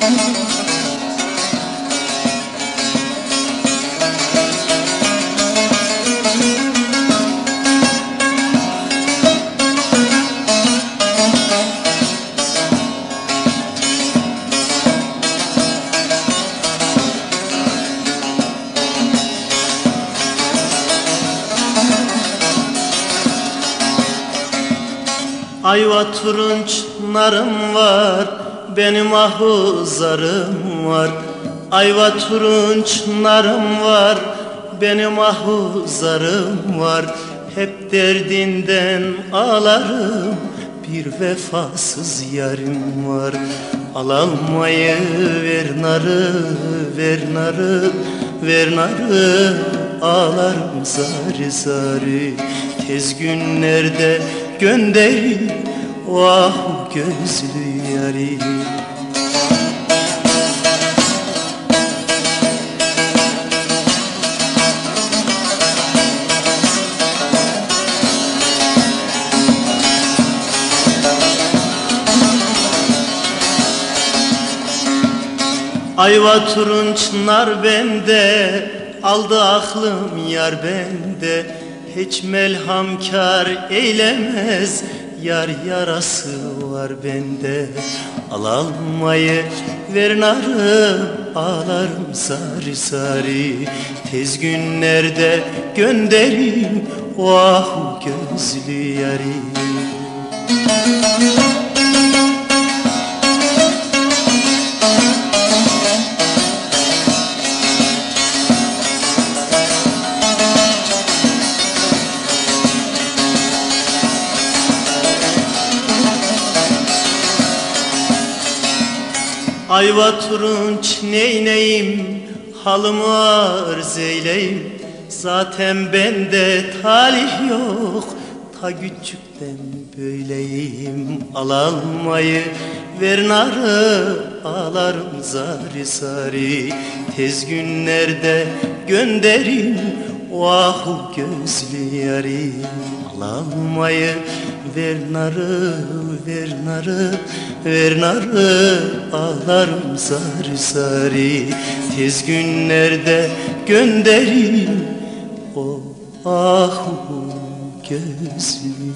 Thank mm -hmm. you. Ayva turunç narım var Benim ahuzarım var. Ayva turunç narım var Benim ahuzarım var. Hep derdinden ağlarım Bir vefasız yarim var. Al almayı ver narı Ver narı Ver narı. Ağlarım zari zari Tez günlerde gönderin Vah gözlü yari. Ayva turunç nar bende Aldı aklım yar bende Hiç melhamkar eylemez Yar yarası var bende. Al almayı ver narı Ağlarım sarı sarı. Tez günlerde gönderin Vah gözlü yarim Ayva turunç neyneyim Halımı arz eyleyim. Zaten bende talih yok Ta küçükten böyleyim. Al almayı ver narı Ağlarım zari zari Tez günlerde gönderin Vahu gözlü yarim Al almayı ver narı ver narı Ver narı. Ağlarım sarı sarı. Tez günlerde gönderin O ahu gözlü